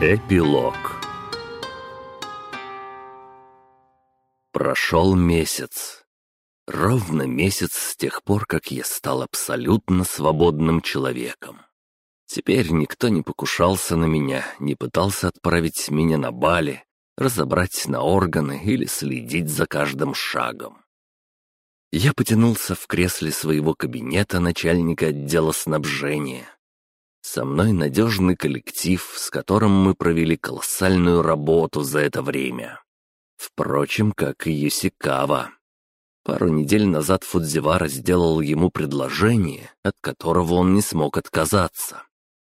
Эпилог Прошел месяц. Ровно месяц с тех пор, как я стал абсолютно свободным человеком. Теперь никто не покушался на меня, не пытался отправить меня на Бали, разобрать на органы или следить за каждым шагом. Я потянулся в кресле своего кабинета начальника отдела снабжения. Со мной надежный коллектив, с которым мы провели колоссальную работу за это время. Впрочем, как и Юсикава. Пару недель назад Фудзивара сделал ему предложение, от которого он не смог отказаться.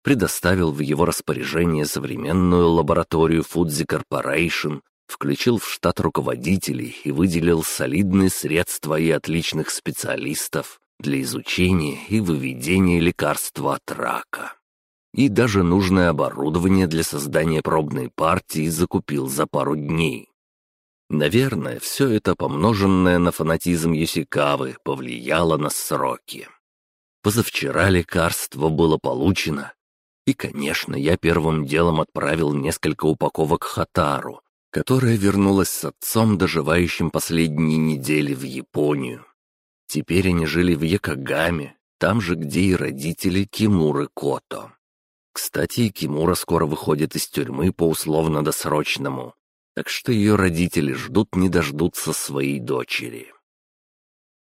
Предоставил в его распоряжение современную лабораторию Фудзи Корпорейшн, включил в штат руководителей и выделил солидные средства и отличных специалистов для изучения и выведения лекарства от рака. И даже нужное оборудование для создания пробной партии закупил за пару дней. Наверное, все это, помноженное на фанатизм Юсикавы, повлияло на сроки. Позавчера лекарство было получено, и, конечно, я первым делом отправил несколько упаковок Хатару, которая вернулась с отцом, доживающим последние недели в Японию. Теперь они жили в Якогаме, там же, где и родители Кимуры Кото. Кстати, Кимура скоро выходит из тюрьмы по условно-досрочному, так что ее родители ждут не дождутся своей дочери.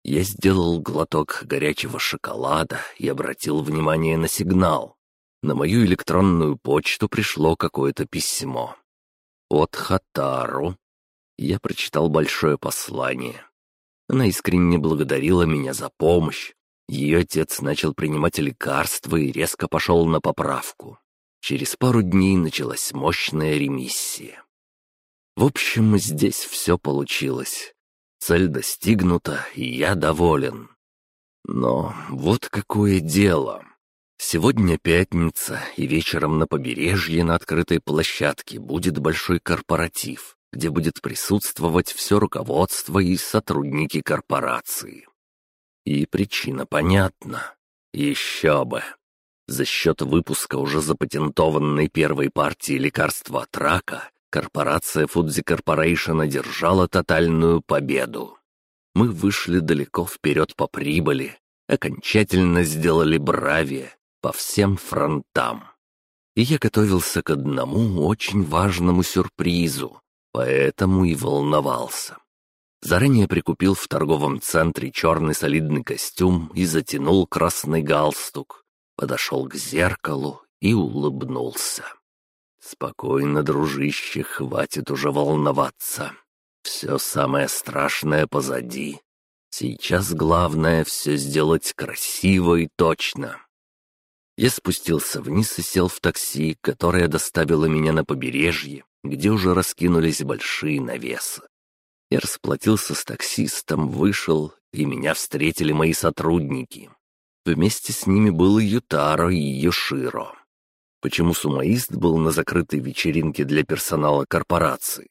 Я сделал глоток горячего шоколада и обратил внимание на сигнал. На мою электронную почту пришло какое-то письмо. От Хатару. Я прочитал большое послание. Она искренне благодарила меня за помощь. Ее отец начал принимать лекарства и резко пошел на поправку. Через пару дней началась мощная ремиссия. В общем, здесь все получилось. Цель достигнута, и я доволен. Но вот какое дело. Сегодня пятница, и вечером на побережье на открытой площадке будет большой корпоратив, где будет присутствовать все руководство и сотрудники корпорации. И причина понятна. Еще бы. За счет выпуска уже запатентованной первой партии лекарства от рака корпорация Фудзи Корпорейшн одержала тотальную победу. Мы вышли далеко вперед по прибыли, окончательно сделали бравие, по всем фронтам. И я готовился к одному очень важному сюрпризу, поэтому и волновался. Заранее прикупил в торговом центре черный солидный костюм и затянул красный галстук. Подошел к зеркалу и улыбнулся. «Спокойно, дружище, хватит уже волноваться. Все самое страшное позади. Сейчас главное все сделать красиво и точно. Я спустился вниз и сел в такси, которое доставило меня на побережье, где уже раскинулись большие навесы. Я расплатился с таксистом, вышел, и меня встретили мои сотрудники. Вместе с ними был и Ютаро, и Йоширо. Почему сумаист был на закрытой вечеринке для персонала корпорации?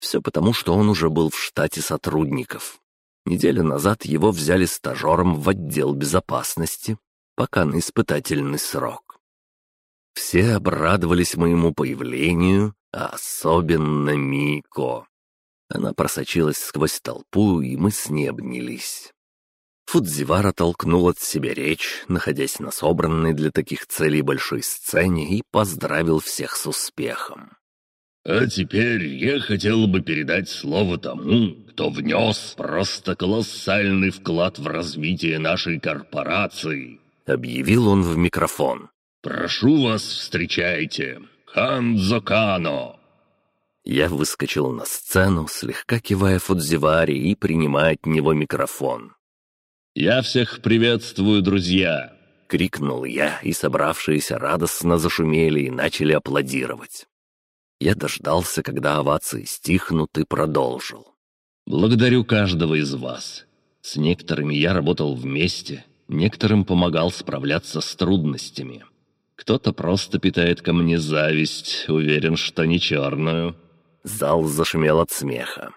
Все потому, что он уже был в штате сотрудников. Неделю назад его взяли стажером в отдел безопасности, пока на испытательный срок. Все обрадовались моему появлению, а особенно Мико. Она просочилась сквозь толпу, и мы с ней обнялись. Фудзивара толкнул от себя речь, находясь на собранной для таких целей большой сцене, и поздравил всех с успехом. «А теперь я хотел бы передать слово тому, кто внес просто колоссальный вклад в развитие нашей корпорации», — объявил он в микрофон. «Прошу вас, встречайте, Ханзо Кано!» Я выскочил на сцену, слегка кивая Фудзивари и принимая от него микрофон. «Я всех приветствую, друзья!» — крикнул я, и собравшиеся радостно зашумели и начали аплодировать. Я дождался, когда овации стихнут, и продолжил. «Благодарю каждого из вас. С некоторыми я работал вместе, Некоторым помогал справляться с трудностями. Кто-то просто питает ко мне зависть, уверен, что не черную. Зал зашумел от смеха.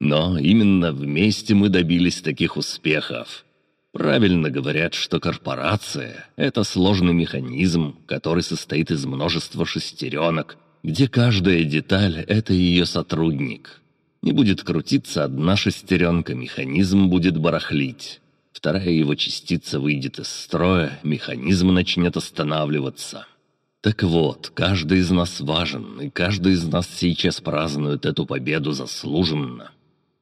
Но именно вместе мы добились таких успехов. Правильно говорят, что корпорация — это сложный механизм, который состоит из множества шестеренок, где каждая деталь — это ее сотрудник. Не будет крутиться одна шестеренка, механизм будет барахлить. Вторая его частица выйдет из строя, механизм начнет останавливаться. Так вот, каждый из нас важен, и каждый из нас сейчас празднует эту победу заслуженно.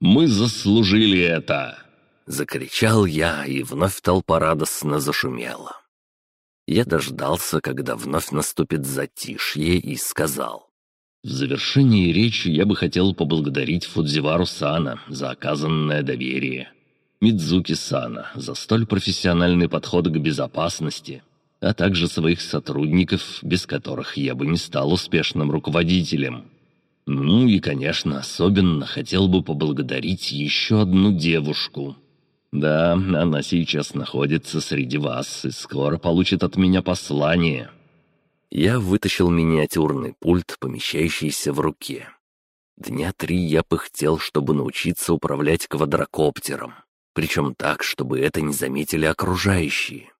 Мы заслужили это!» Закричал я, и вновь толпа радостно зашумела. Я дождался, когда вновь наступит затишье, и сказал. «В завершении речи я бы хотел поблагодарить Фудзивару Сана за оказанное доверие, Мидзуки Сана за столь профессиональный подход к безопасности, а также своих сотрудников, без которых я бы не стал успешным руководителем. Ну и, конечно, особенно хотел бы поблагодарить еще одну девушку. Да, она сейчас находится среди вас и скоро получит от меня послание». Я вытащил миниатюрный пульт, помещающийся в руке. Дня три я пыхтел, чтобы научиться управлять квадрокоптером, причем так, чтобы это не заметили окружающие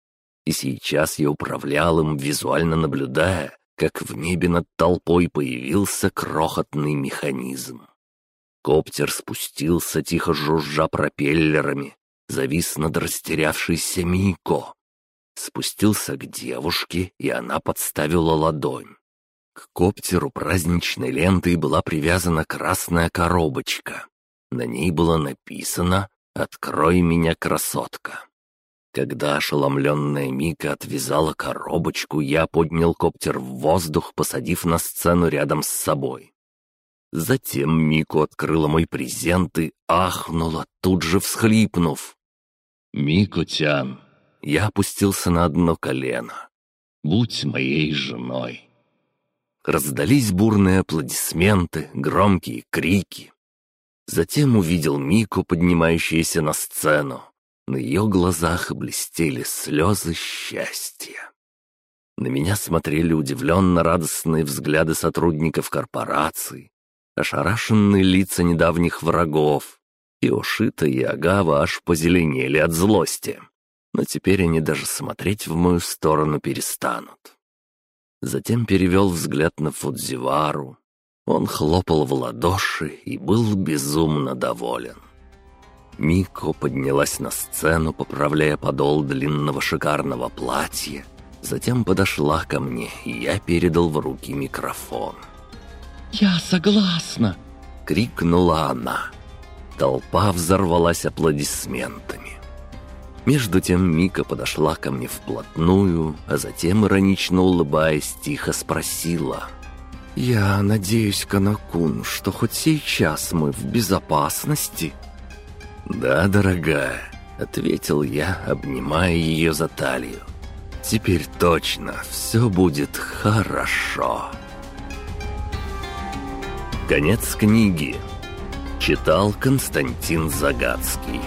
и сейчас я управлял им, визуально наблюдая, как в небе над толпой появился крохотный механизм. Коптер спустился, тихо жужжа пропеллерами, завис над растерявшейся Мико. Спустился к девушке, и она подставила ладонь. К коптеру праздничной лентой была привязана красная коробочка. На ней было написано «Открой меня, красотка». Когда ошеломленная Мика отвязала коробочку, я поднял коптер в воздух, посадив на сцену рядом с собой. Затем Мику открыла мой презент и ахнула, тут же всхлипнув. «Мико-тян!» Я опустился на одно колено. «Будь моей женой!» Раздались бурные аплодисменты, громкие крики. Затем увидел Мику, поднимающуюся на сцену. На ее глазах блестели слезы счастья. На меня смотрели удивленно радостные взгляды сотрудников корпораций, ошарашенные лица недавних врагов, и Ошита и Агава аж позеленели от злости. Но теперь они даже смотреть в мою сторону перестанут. Затем перевел взгляд на Фудзивару. Он хлопал в ладоши и был безумно доволен. Мико поднялась на сцену, поправляя подол длинного шикарного платья. Затем подошла ко мне, и я передал в руки микрофон. «Я согласна!» — крикнула она. Толпа взорвалась аплодисментами. Между тем Мика подошла ко мне вплотную, а затем, иронично улыбаясь, тихо спросила. «Я надеюсь, Канакун, что хоть сейчас мы в безопасности?» «Да, дорогая», — ответил я, обнимая ее за талию. «Теперь точно все будет хорошо». Конец книги. Читал Константин Загадский.